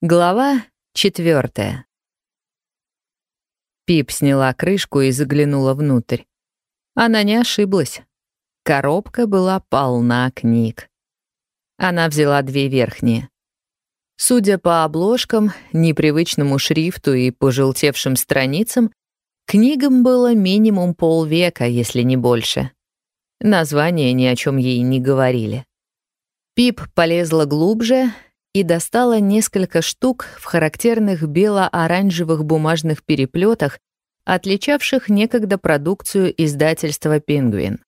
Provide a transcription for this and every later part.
Глава четвертая. Пип сняла крышку и заглянула внутрь. Она не ошиблась. Коробка была полна книг. Она взяла две верхние. Судя по обложкам, непривычному шрифту и пожелтевшим страницам, книгам было минимум полвека, если не больше. Названия ни о чем ей не говорили. Пип полезла глубже и достала несколько штук в характерных бело-оранжевых бумажных переплетах, отличавших некогда продукцию издательства «Пингвин».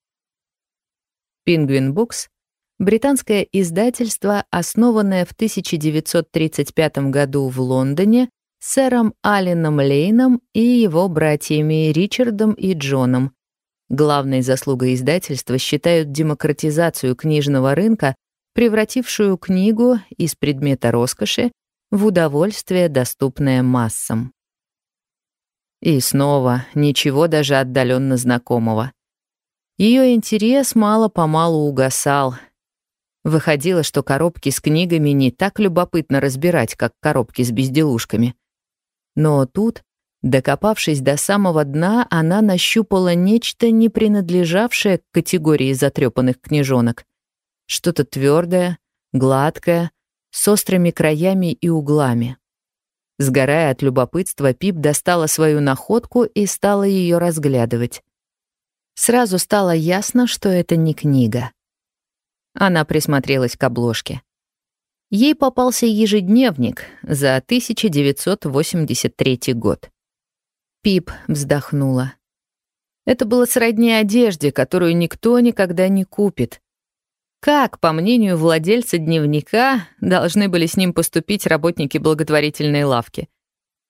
«Пингвин Букс» — британское издательство, основанное в 1935 году в Лондоне сэром Алленом Лейном и его братьями Ричардом и Джоном. Главной заслугой издательства считают демократизацию книжного рынка превратившую книгу из предмета роскоши в удовольствие, доступное массам. И снова ничего даже отдаленно знакомого. Ее интерес мало-помалу угасал. Выходило, что коробки с книгами не так любопытно разбирать, как коробки с безделушками. Но тут, докопавшись до самого дна, она нащупала нечто, не принадлежавшее к категории затрепанных книжонок. Что-то твердое, гладкое, с острыми краями и углами. Сгорая от любопытства, Пип достала свою находку и стала ее разглядывать. Сразу стало ясно, что это не книга. Она присмотрелась к обложке. Ей попался ежедневник за 1983 год. Пип вздохнула. Это было сродни одежде, которую никто никогда не купит. Как, по мнению владельца дневника, должны были с ним поступить работники благотворительной лавки?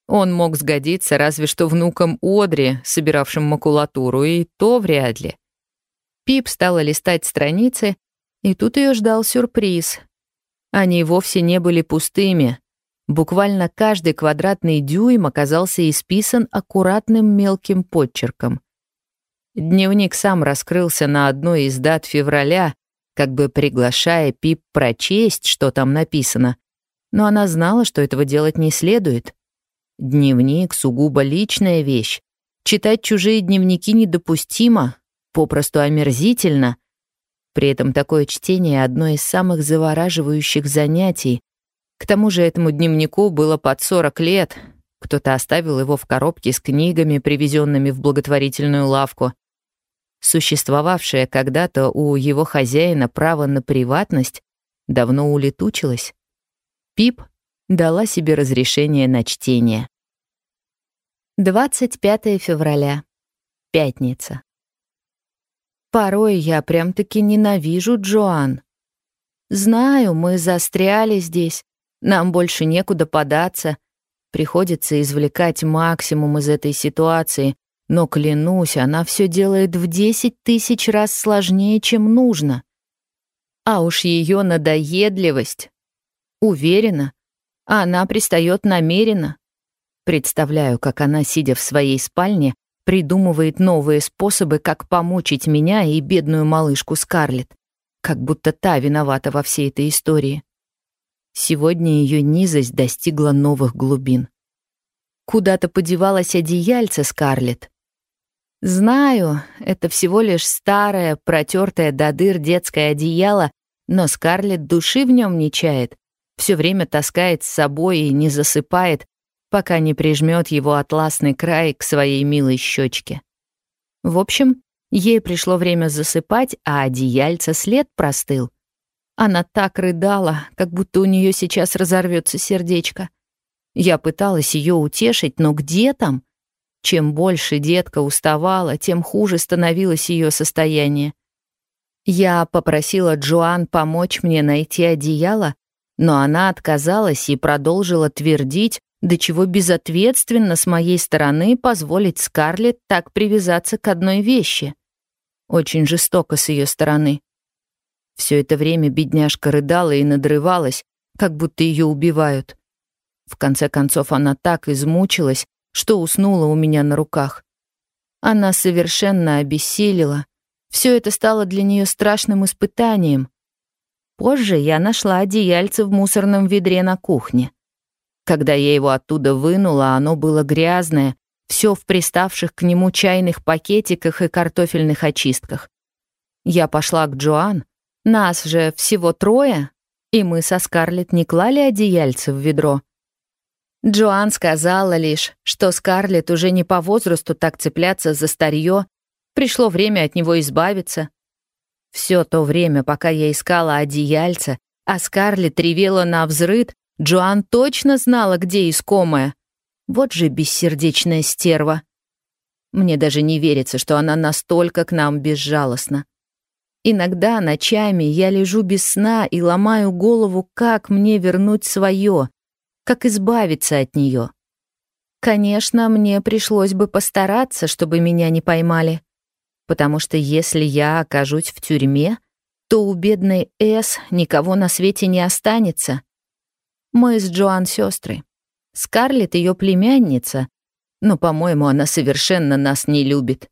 Он мог сгодиться разве что внукам Одри, собиравшим макулатуру, и то вряд ли. Пип стала листать страницы, и тут ее ждал сюрприз. Они вовсе не были пустыми. Буквально каждый квадратный дюйм оказался исписан аккуратным мелким подчерком. Дневник сам раскрылся на одной из дат февраля, как бы приглашая Пип прочесть, что там написано. Но она знала, что этого делать не следует. Дневник — сугубо личная вещь. Читать чужие дневники недопустимо, попросту омерзительно. При этом такое чтение — одно из самых завораживающих занятий. К тому же этому дневнику было под 40 лет. Кто-то оставил его в коробке с книгами, привезенными в благотворительную лавку. Существовавшее когда-то у его хозяина право на приватность давно улетучилось. Пип дала себе разрешение на чтение. 25 февраля. Пятница. Порой я прям-таки ненавижу Джоан. Знаю, мы застряли здесь, нам больше некуда податься. Приходится извлекать максимум из этой ситуации, но, клянусь, она все делает в десять тысяч раз сложнее, чем нужно. А уж ее надоедливость. Уверена, она пристает намеренно. Представляю, как она, сидя в своей спальне, придумывает новые способы, как помучить меня и бедную малышку Скарлетт. Как будто та виновата во всей этой истории. Сегодня ее низость достигла новых глубин. Куда-то подевалась одеяльце Скарлетт, Знаю, это всего лишь старое, протертое до дыр детское одеяло, но Скарлетт души в нем не чает, все время таскает с собой и не засыпает, пока не прижмет его атласный край к своей милой щечке. В общем, ей пришло время засыпать, а одеяльце след простыл. Она так рыдала, как будто у нее сейчас разорвется сердечко. Я пыталась ее утешить, но где там? Чем больше детка уставала, тем хуже становилось ее состояние. Я попросила Джоан помочь мне найти одеяло, но она отказалась и продолжила твердить, до чего безответственно с моей стороны позволить Скарлетт так привязаться к одной вещи. Очень жестоко с ее стороны. Все это время бедняжка рыдала и надрывалась, как будто ее убивают. В конце концов, она так измучилась, что уснула у меня на руках. Она совершенно обессилила. Все это стало для нее страшным испытанием. Позже я нашла одеяльце в мусорном ведре на кухне. Когда я его оттуда вынула, оно было грязное, все в приставших к нему чайных пакетиках и картофельных очистках. Я пошла к Джоан, нас же всего трое, и мы со Скарлетт не клали одеяльце в ведро. Джоан сказала лишь, что Скарлетт уже не по возрасту так цепляться за старье, пришло время от него избавиться. Все то время, пока я искала одеяльце, а Скарлетт ревела на взрыд, Джоан точно знала, где искомая. Вот же бессердечная стерва. Мне даже не верится, что она настолько к нам безжалостна. Иногда ночами я лежу без сна и ломаю голову, как мне вернуть свое, как избавиться от нее. Конечно, мне пришлось бы постараться, чтобы меня не поймали, потому что если я окажусь в тюрьме, то у бедной Эс никого на свете не останется. Мы с Джоан сестры. Скарлетт ее племянница, но, по-моему, она совершенно нас не любит.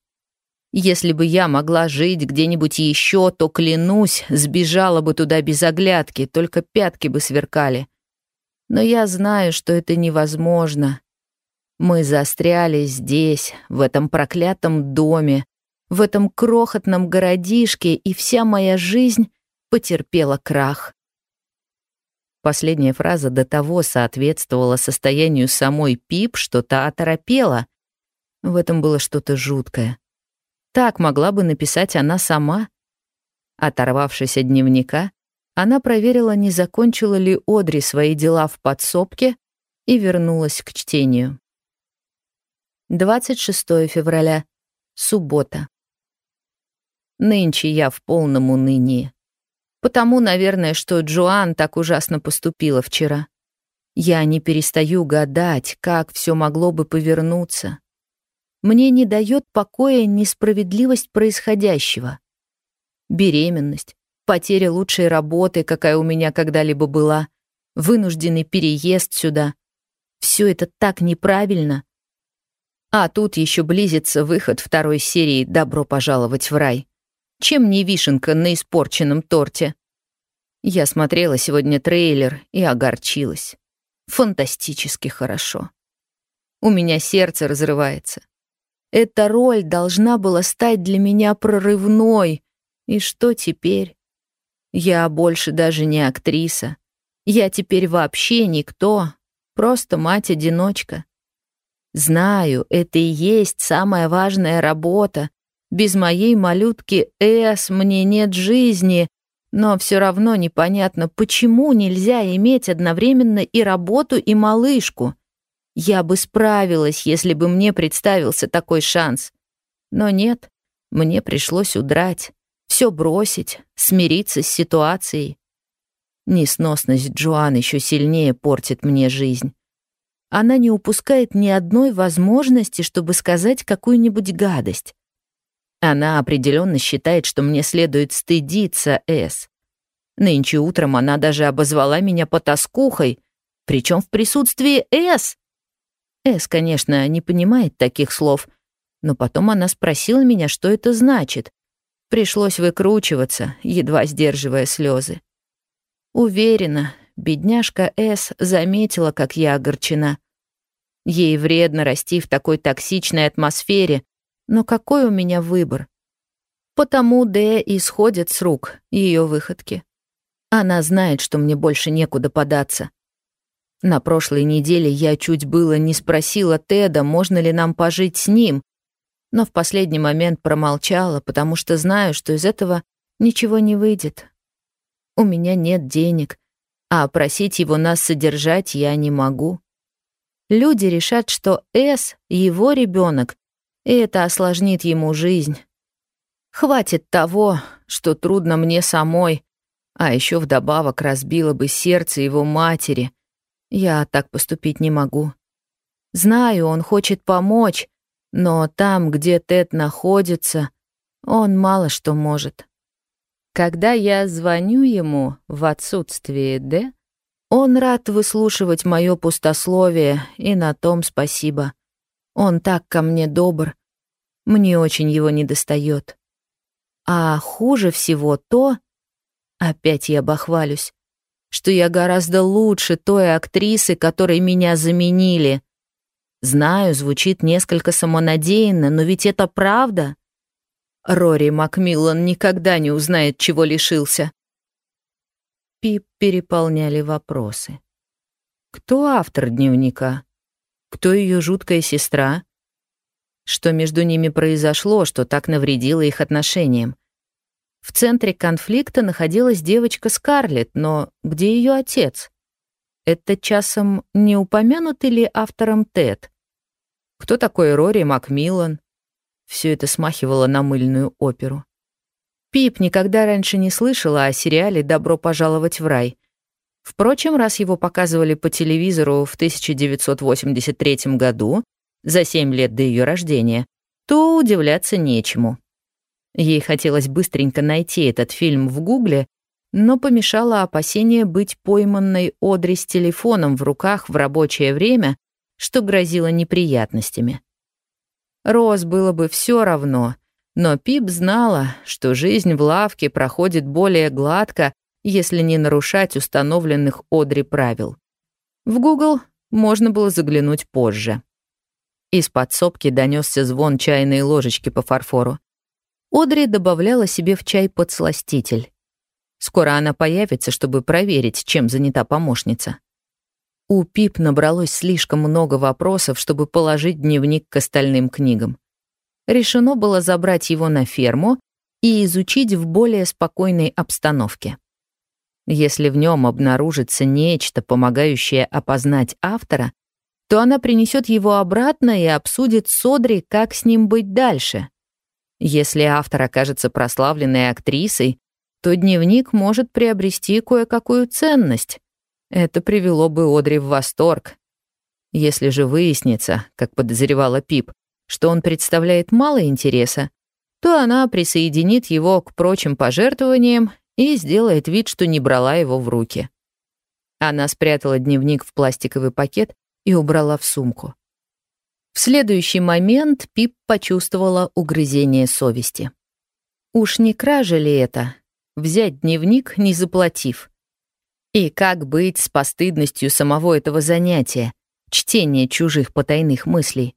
Если бы я могла жить где-нибудь еще, то, клянусь, сбежала бы туда без оглядки, только пятки бы сверкали. Но я знаю, что это невозможно. Мы застряли здесь, в этом проклятом доме, в этом крохотном городишке, и вся моя жизнь потерпела крах. Последняя фраза до того соответствовала состоянию самой Пип, что та оторопела. В этом было что-то жуткое. Так могла бы написать она сама. Оторвавшись от дневника, она проверила, не закончила ли Одри свои дела в подсобке и вернулась к чтению. 26 февраля. Суббота. Нынче я в полном унынии. Потому, наверное, что Джоан так ужасно поступила вчера. Я не перестаю гадать, как все могло бы повернуться. Мне не дает покоя несправедливость происходящего. Беременность, потеря лучшей работы, какая у меня когда-либо была, вынужденный переезд сюда. Все это так неправильно. А тут еще близится выход второй серии «Добро пожаловать в рай». Чем не вишенка на испорченном торте? Я смотрела сегодня трейлер и огорчилась. Фантастически хорошо. У меня сердце разрывается. Эта роль должна была стать для меня прорывной. И что теперь? Я больше даже не актриса. Я теперь вообще никто, просто мать-одиночка. Знаю, это и есть самая важная работа, без моей малютки Эс мне нет жизни, но все равно непонятно, почему нельзя иметь одновременно и работу, и малышку. Я бы справилась, если бы мне представился такой шанс. Но нет, мне пришлось удрать, все бросить, смириться с ситуацией. Несносность Джоан еще сильнее портит мне жизнь. Она не упускает ни одной возможности, чтобы сказать какую-нибудь гадость. Она определенно считает, что мне следует стыдиться С. Нынче утром она даже обозвала меня потаскухой, причем в присутствии С. С, конечно, не понимает таких слов, но потом она спросила меня, что это значит. Пришлось выкручиваться, едва сдерживая слезы. Уверена, бедняжка С заметила, как я огорчена. Ей вредно расти в такой токсичной атмосфере, но какой у меня выбор? Потому Д исходит с рук ее выходки. Она знает, что мне больше некуда податься. На прошлой неделе я чуть было не спросила Теда, можно ли нам пожить с ним, но в последний момент промолчала, потому что знаю, что из этого ничего не выйдет. У меня нет денег, а просить его нас содержать я не могу. Люди решат, что С — его ребенок, и это осложнит ему жизнь. Хватит того, что трудно мне самой, а еще вдобавок разбило бы сердце его матери. Я так поступить не могу. Знаю, он хочет помочь, но там, где Тед находится, он мало что может. Когда я звоню ему в отсутствие Д, он рад выслушивать мое пустословие, и на том спасибо. Он так ко мне добр. Мне очень его недостает. А хуже всего то, опять я бахвалюсь, что я гораздо лучше той актрисы, которой меня заменили. Знаю, звучит несколько самонадеянно, но ведь это правда. Рори Макмиллан никогда не узнает, чего лишился. Пип переполняли вопросы. Кто автор дневника? Кто ее жуткая сестра? Что между ними произошло, что так навредило их отношениям? В центре конфликта находилась девочка Скарлетт, но где ее отец? Это часом не упомянутый ли автором Тед? Кто такой Рори Макмиллан? Все это смахивало на мыльную оперу. Пип никогда раньше не слышала о сериале «Добро пожаловать в рай». Впрочем, раз его показывали по телевизору в 1983 году, за 7 лет до ее рождения, то удивляться нечему. Ей хотелось быстренько найти этот фильм в Гугле, но помешало опасение быть пойманной Одри с телефоном в руках в рабочее время, что грозило неприятностями. Роз было бы все равно, но Пип знала, что жизнь в лавке проходит более гладко, если не нарушать установленных Одри правил. В Google можно было заглянуть позже. Из подсобки донесся звон чайной ложечки по фарфору. Одри добавляла себе в чай подсластитель. Скоро она появится, чтобы проверить, чем занята помощница. У Пип набралось слишком много вопросов, чтобы положить дневник к остальным книгам. Решено было забрать его на ферму и изучить в более спокойной обстановке. Если в нем обнаружится нечто, помогающее опознать автора, то она принесет его обратно и обсудит с Одри, как с ним быть дальше. Если автор окажется прославленной актрисой, то дневник может приобрести кое-какую ценность. Это привело бы Одри в восторг. Если же выяснится, как подозревала Пип, что он представляет мало интереса, то она присоединит его к прочим пожертвованиям и сделает вид, что не брала его в руки. Она спрятала дневник в пластиковый пакет и убрала в сумку. В следующий момент Пип почувствовала угрызение совести. Уж не кража ли это? Взять дневник, не заплатив. И как быть с постыдностью самого этого занятия, чтения чужих потайных мыслей?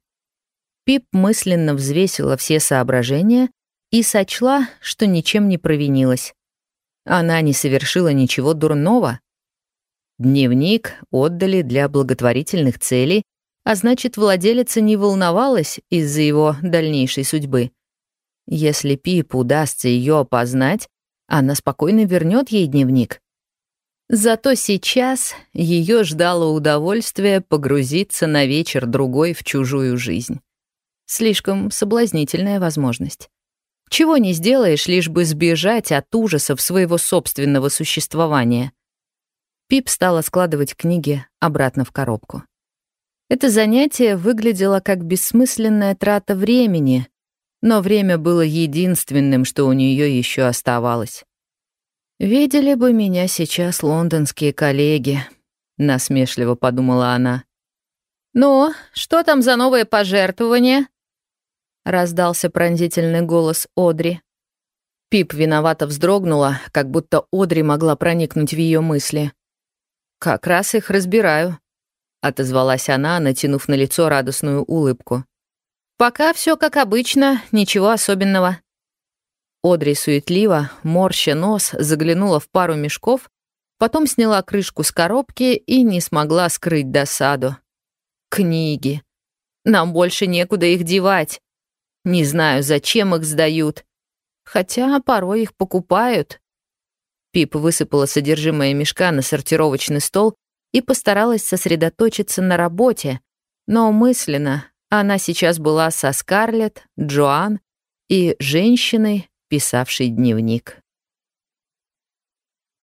Пип мысленно взвесила все соображения и сочла, что ничем не провинилась. Она не совершила ничего дурного. Дневник отдали для благотворительных целей а значит, владелица не волновалась из-за его дальнейшей судьбы. Если Пип удастся ее опознать, она спокойно вернет ей дневник. Зато сейчас ее ждало удовольствие погрузиться на вечер другой в чужую жизнь. Слишком соблазнительная возможность. Чего не сделаешь, лишь бы сбежать от ужасов своего собственного существования. Пип стала складывать книги обратно в коробку. Это занятие выглядело как бессмысленная трата времени, но время было единственным, что у нее еще оставалось. «Видели бы меня сейчас лондонские коллеги», — насмешливо подумала она. «Ну, что там за новое пожертвование?» — раздался пронзительный голос Одри. Пип виновато вздрогнула, как будто Одри могла проникнуть в ее мысли. «Как раз их разбираю», отозвалась она, натянув на лицо радостную улыбку. Пока все как обычно, ничего особенного. Одри суетливо, морща нос, заглянула в пару мешков, потом сняла крышку с коробки и не смогла скрыть досаду. Книги. Нам больше некуда их девать. Не знаю, зачем их сдают. Хотя порой их покупают. Пип высыпала содержимое мешка на сортировочный стол и постаралась сосредоточиться на работе, но мысленно она сейчас была со Скарлетт, Джоан и женщиной, писавшей дневник.